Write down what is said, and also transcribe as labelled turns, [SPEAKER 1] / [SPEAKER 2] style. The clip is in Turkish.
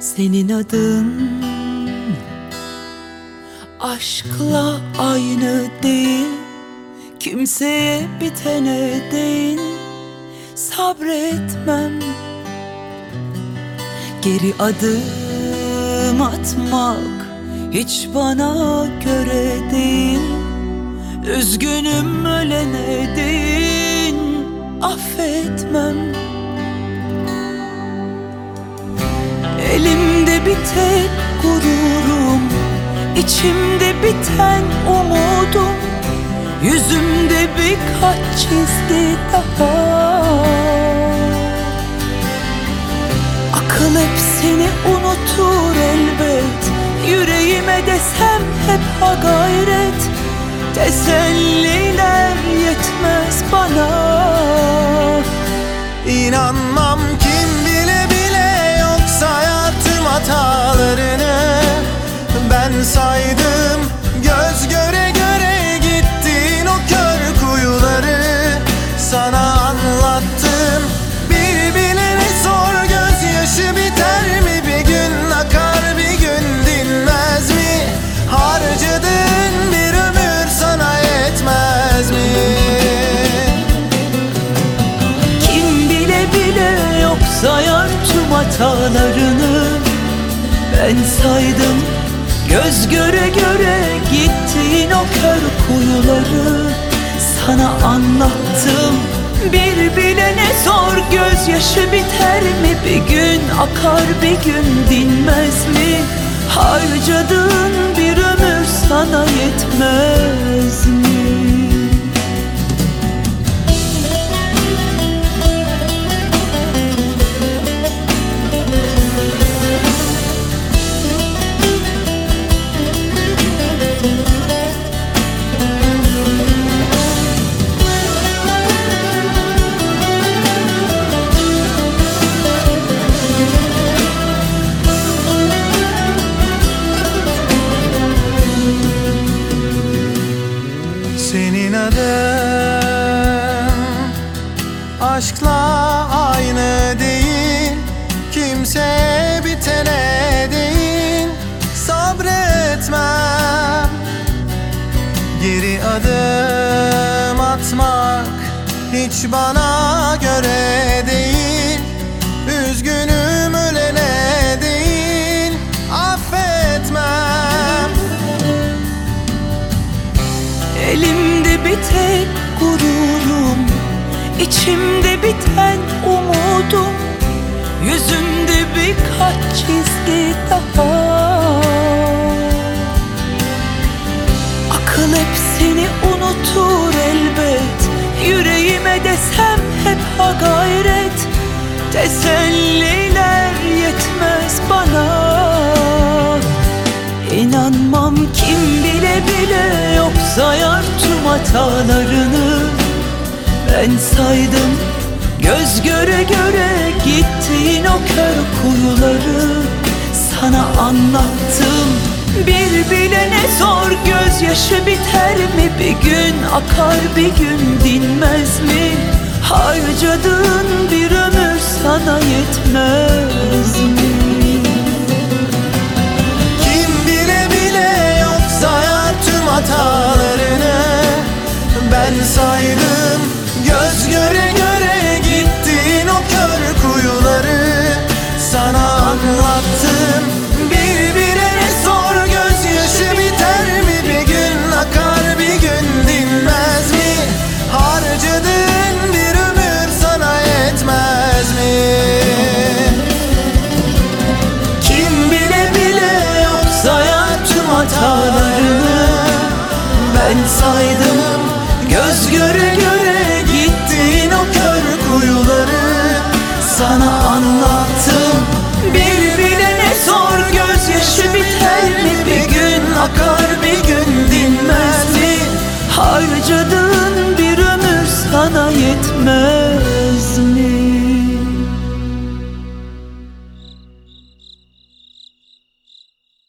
[SPEAKER 1] Senin adın Aşkla aynı değil. Kimseye bitene değil. Sabretmem. Geri adım atmak Hiç bana göre değil. Üzgünüm ölene değil. Affetmem bir tek gururum. İçimde biten umudum. Yüzümde birkaç çizgi daha. Akıl hep seni unutur elbet. Yüreğime desem hep ha gayret. Teselliler yetmez bana
[SPEAKER 2] hatalarını Ben saydım. Göz göre göre
[SPEAKER 1] gittiğin o kör kuyuları Sana anlattım. Bir bilene sor gözyaşı biter mi? Bir gün akar bir gün dinmez mi? Harcadığın bir ömür sana yetmez
[SPEAKER 2] Adın aşkla aynı değil Kimseye bitene değil. Sabretmem Geri adım atmak hiç bana göre değil
[SPEAKER 1] içimde biten umudum Yüzümde birkaç çizgi daha. Akıl hep seni unutur elbet Yüreğime desem hep ha gayret. Teselliler yetmez bana. İnanmam kim bile bile yok sayar tüm hatalarını Ben saydım. Göz göre göre gittiğin o kör kuyuları. Sana anlattım. Bir bilene sor gözyaşı biter mi? Bir gün akar bir gün dinmez mi? Harcadığın bir ömür sana yetmez mi?
[SPEAKER 2] Kim bile bile yok sayar tüm hatalarını Ben saydım kalsaydım Göz göre göre gittin o kör kuyuları. Sana anlattım bir bile ne zor Gözyaşı biter mi? Bir gün akar bir gün dinmez mi? Harcadığın bir ömür sana yetmez.